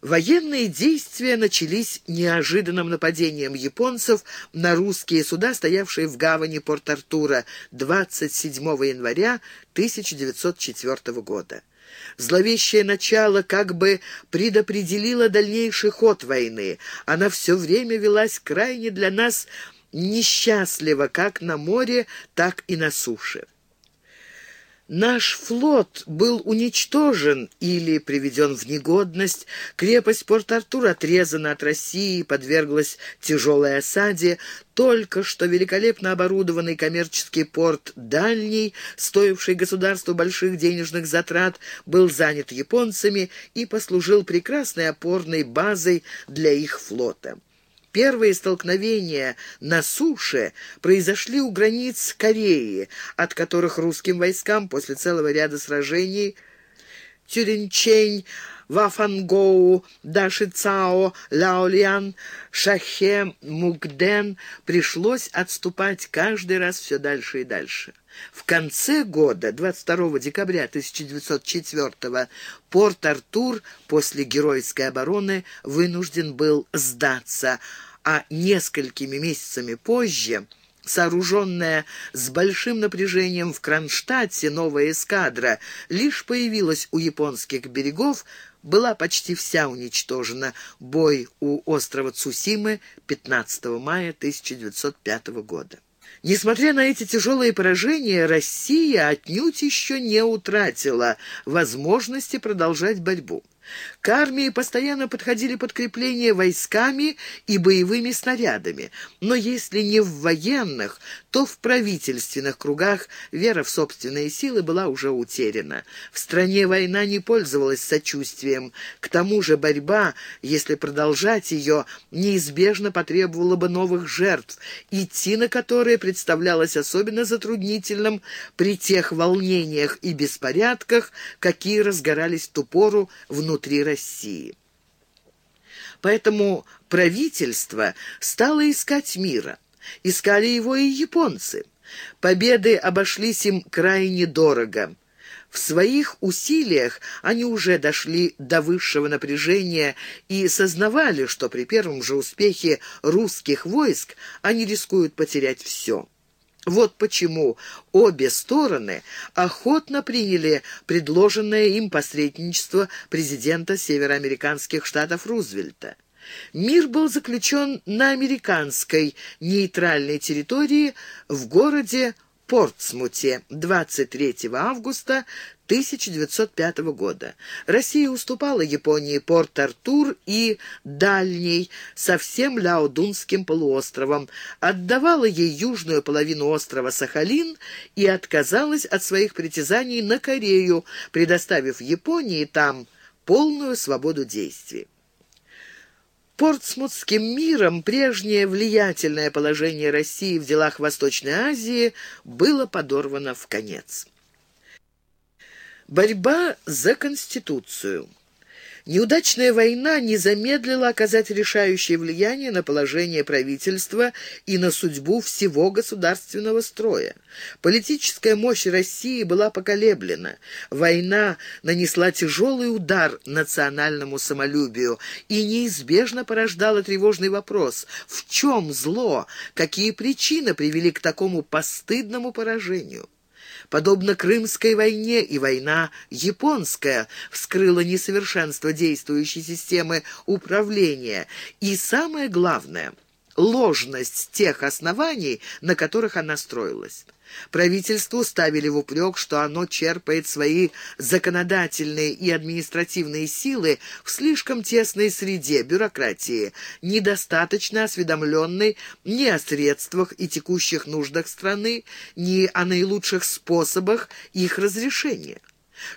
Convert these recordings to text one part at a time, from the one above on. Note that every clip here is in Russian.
Военные действия начались неожиданным нападением японцев на русские суда, стоявшие в гавани Порт-Артура 27 января 1904 года. Зловещее начало как бы предопределило дальнейший ход войны. Она все время велась крайне для нас несчастливо как на море, так и на суше. Наш флот был уничтожен или приведен в негодность, крепость Порт-Артур отрезана от России и подверглась тяжелой осаде, только что великолепно оборудованный коммерческий порт Дальний, стоивший государству больших денежных затрат, был занят японцами и послужил прекрасной опорной базой для их флота. Первые столкновения на суше произошли у границ Кореи, от которых русским войскам после целого ряда сражений Тюринчень, Вафангоу, Дашицао, Лаолиан, Шахе, Мукден пришлось отступать каждый раз все дальше и дальше. В конце года, 22 декабря 1904 Порт-Артур после геройской обороны вынужден был сдаться, а несколькими месяцами позже сооруженная с большим напряжением в Кронштадте новая эскадра, лишь появилась у японских берегов, была почти вся уничтожена. Бой у острова Цусимы 15 мая 1905 года. Несмотря на эти тяжелые поражения, Россия отнюдь еще не утратила возможности продолжать борьбу. К армии постоянно подходили подкрепления войсками и боевыми снарядами, но если не в военных, то в правительственных кругах вера в собственные силы была уже утеряна. В стране война не пользовалась сочувствием. К тому же борьба, если продолжать ее, неизбежно потребовала бы новых жертв, идти на которые представлялось особенно затруднительным при тех волнениях и беспорядках, какие разгорались в ту пору внутри России. Поэтому правительство стало искать мира. Искали его и японцы. Победы обошлись им крайне дорого. В своих усилиях они уже дошли до высшего напряжения и сознавали, что при первом же успехе русских войск они рискуют потерять все. Вот почему обе стороны охотно приняли предложенное им посредничество президента североамериканских штатов Рузвельта. Мир был заключен на американской нейтральной территории в городе Портсмуте 23 августа 1905 года. Россия уступала Японии Порт-Артур и Дальний со всем Ляодунским полуостровом, отдавала ей южную половину острова Сахалин и отказалась от своих притязаний на Корею, предоставив Японии там полную свободу действий. Портсмутским миром прежнее влиятельное положение России в делах Восточной Азии было подорвано в конец. Борьба за Конституцию Неудачная война не замедлила оказать решающее влияние на положение правительства и на судьбу всего государственного строя. Политическая мощь России была поколеблена. Война нанесла тяжелый удар национальному самолюбию и неизбежно порождала тревожный вопрос «В чем зло? Какие причины привели к такому постыдному поражению?» Подобно Крымской войне и война японская вскрыла несовершенство действующей системы управления. И самое главное – ложность тех оснований, на которых она строилась. Правительству ставили в упрек, что оно черпает свои законодательные и административные силы в слишком тесной среде бюрократии, недостаточно осведомленной ни о средствах и текущих нуждах страны, ни о наилучших способах их разрешения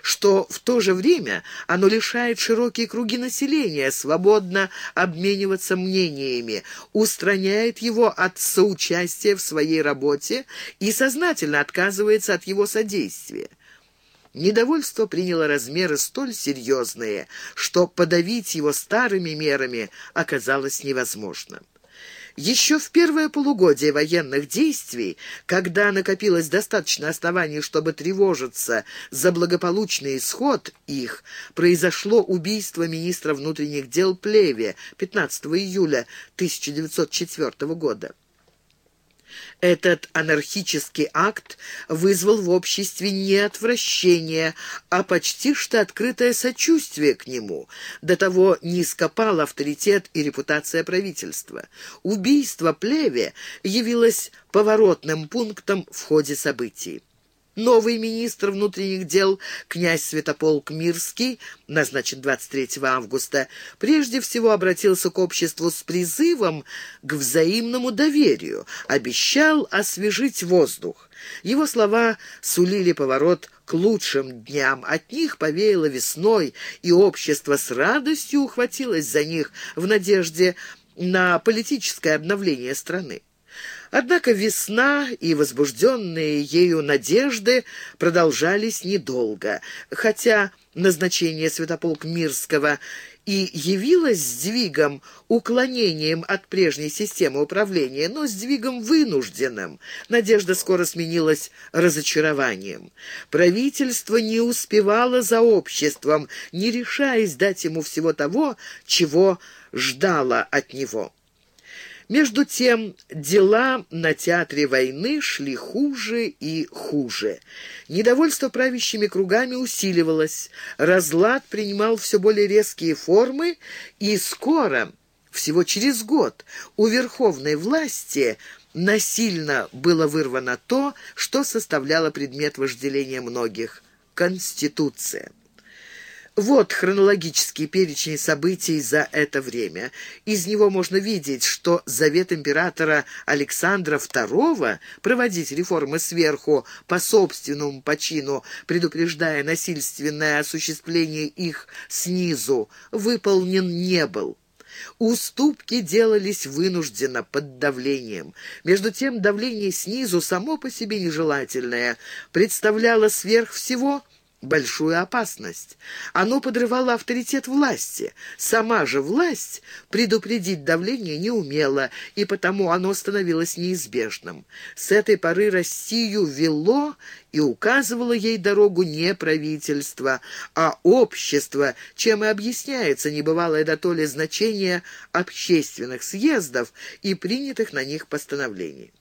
что в то же время оно лишает широкие круги населения свободно обмениваться мнениями, устраняет его от соучастия в своей работе и сознательно отказывается от его содействия. Недовольство приняло размеры столь серьезные, что подавить его старыми мерами оказалось невозможно. Еще в первое полугодие военных действий, когда накопилось достаточно оснований, чтобы тревожиться за благополучный исход их, произошло убийство министра внутренних дел Плеве 15 июля 1904 года. Этот анархический акт вызвал в обществе не отвращение, а почти что открытое сочувствие к нему. До того низко пал авторитет и репутация правительства. Убийство Плеве явилось поворотным пунктом в ходе событий. Новый министр внутренних дел, князь Святополк Мирский, назначен 23 августа, прежде всего обратился к обществу с призывом к взаимному доверию, обещал освежить воздух. Его слова сулили поворот к лучшим дням, от них повеяло весной, и общество с радостью ухватилось за них в надежде на политическое обновление страны. Однако весна и возбужденные ею надежды продолжались недолго, хотя назначение святополк Мирского и явилось сдвигом, уклонением от прежней системы управления, но сдвигом вынужденным. Надежда скоро сменилась разочарованием. Правительство не успевало за обществом, не решаясь дать ему всего того, чего ждало от него. Между тем, дела на театре войны шли хуже и хуже. Недовольство правящими кругами усиливалось, разлад принимал все более резкие формы, и скоро, всего через год, у верховной власти насильно было вырвано то, что составляло предмет вожделения многих – Конституция. Вот хронологический перечень событий за это время. Из него можно видеть, что завет императора Александра II проводить реформы сверху по собственному почину, предупреждая насильственное осуществление их снизу, выполнен не был. Уступки делались вынужденно, под давлением. Между тем, давление снизу, само по себе нежелательное, представляло сверх всего большую опасность. Оно подрывало авторитет власти. Сама же власть предупредить давление не умела, и потому оно становилось неизбежным. С этой поры Россию вело и указывало ей дорогу не правительство, а общество, чем и объясняется небывалое дотоле значение общественных съездов и принятых на них постановлений.